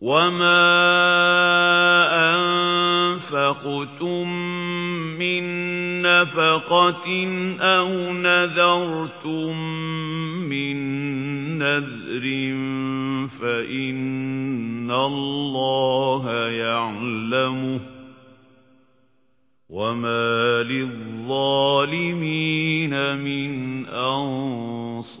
وَمَا أَنفَقْتُم مِّن نَّفَقَةٍ أَوْ نَذَرْتُم مِّن نَّذْرٍ فَإِنَّ اللَّهَ يَعْلَمُهُ وَمَا لِلظَّالِمِينَ مِنْ أَنصَارٍ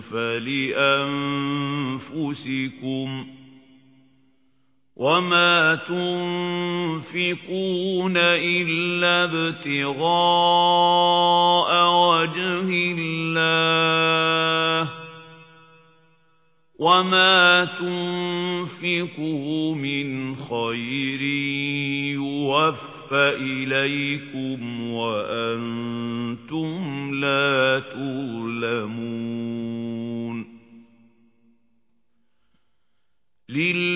فَلِأَنفُسِكُمْ وَمَا تُنفِقُونَ إِلَّا ابْتِغَاءَ وَجْهِ اللَّهِ وَمَا تُنفِقُوا مِنْ خَيْرٍ يُوَفَّ إِلَيْكُمْ وَأَنْتُمْ لَا تُظْلَمُونَ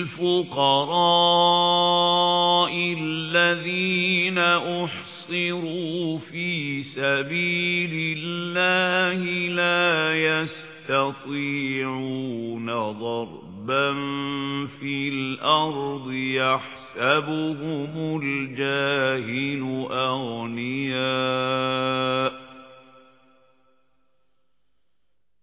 لِلْفُقَرَاءِ الَّذِينَ أُحْصِرُوا فِي سَبِيلِ اللَّهِ لَا يَسْتَطِيعُونَ ضَرْبًا فِي الْأَرْضِ يَحْسَبُهُمُ الْجَاهِلُ أَغْنِيَاءَ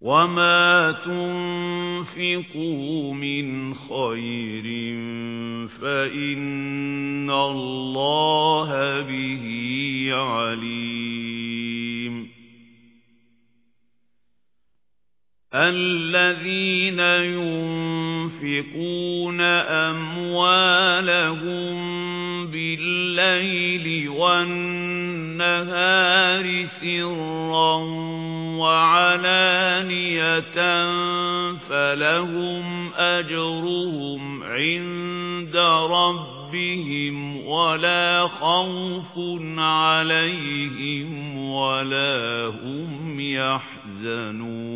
وَمَا تُنفِقُوا مِنْ خَيْرٍ فَإِنَّ اللَّهَ بِهِ عَلِيمٌ الَّذِينَ يُنفِقُونَ أَمْوَالَهُم بِاللَّيْلِ وَالنَّهَارِ سِرًّا وَعَلَانِيَةً فَلَهُمْ أَجْرُهُمْ عِندَ رَبِّهِمْ وَلَا خَوْفٌ عَلَيْهِمْ وَلَا هُمْ يَحْزَنُونَ